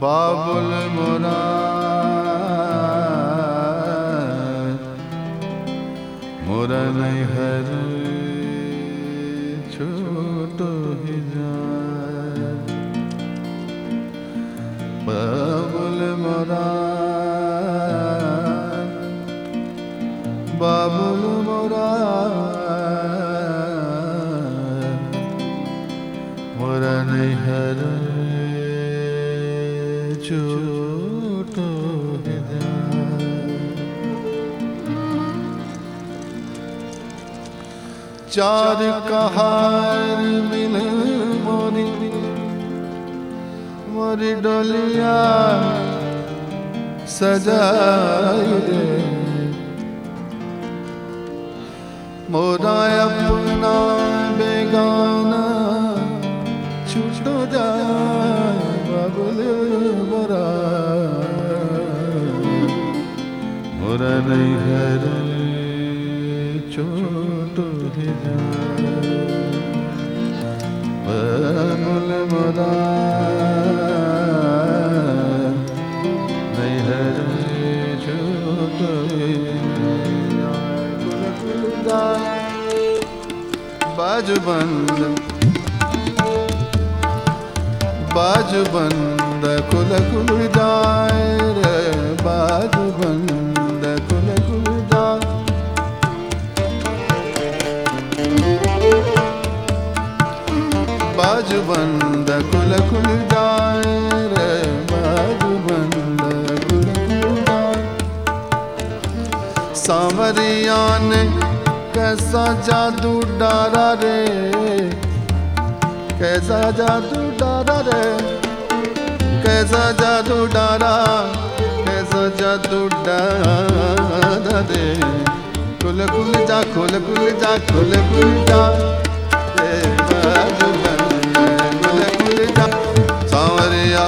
বাবুল মোরা ছোট বাবুল মরা বাবুল মরা মরা নেহর ছোট चार कहार मिल मोरी मोरी डोलिया सजाई मोरा अपना बेगाना छूटो जाए, बाबुल मोरा मोरा नहीं घर छोटो ही जाए बाबुल मोरा नहीं घर छोटो ही जाए बाजू बंद बाजू बंद कुल कुल जाए रे बाजू बाजू बंद कुल कुल जाए रे बाजू बंद कुल कुल जाए। सावरिया ने कैसा जादू डारा रे? कैसा जादू डारा रे? कैसा जादू डारा? कैसा जादू डारा रे? कुल कुल जा कुल कुल जा कुल कुल जा रे जा ਸੰਵਰਿਆ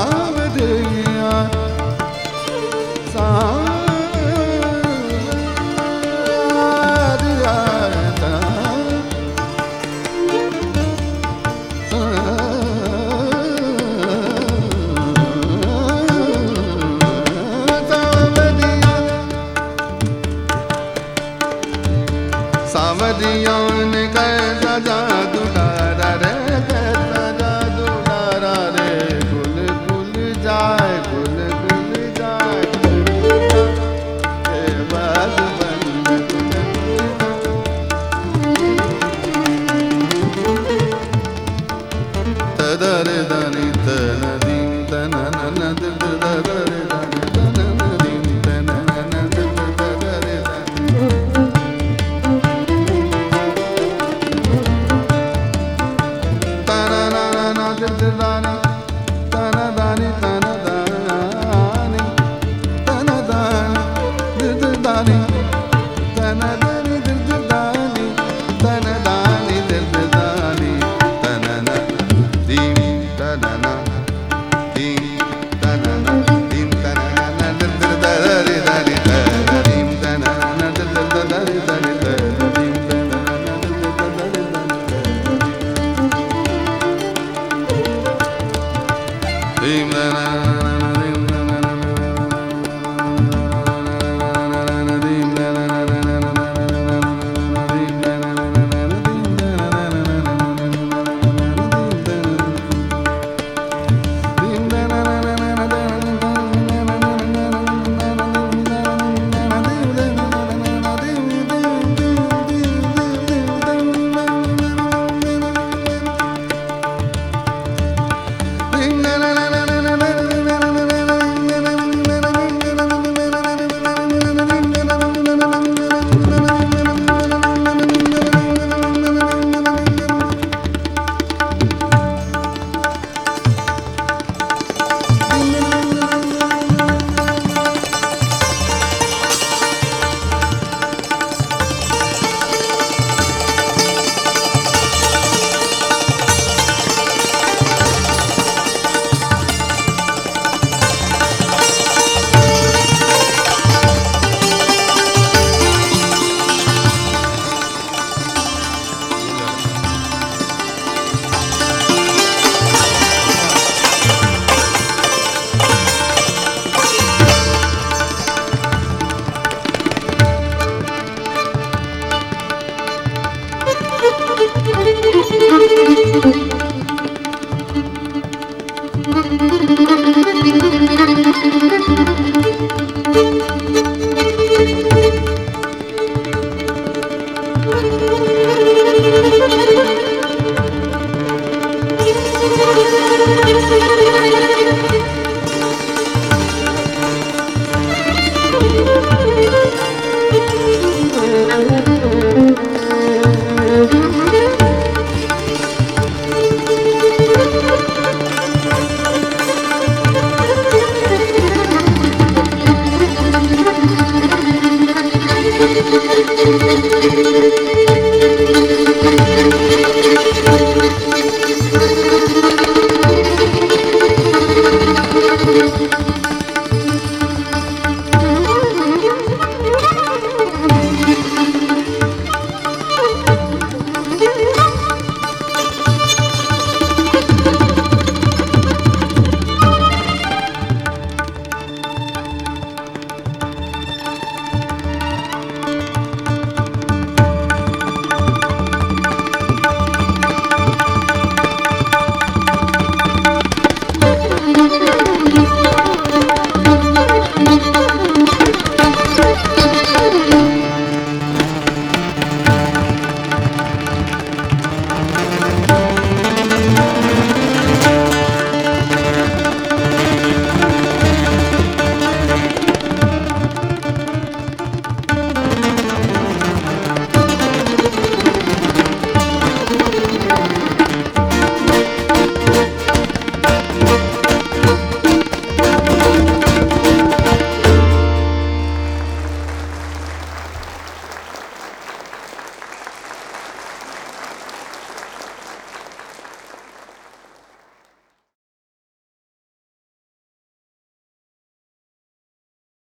ஆவது ਜਦਦਾਨਾ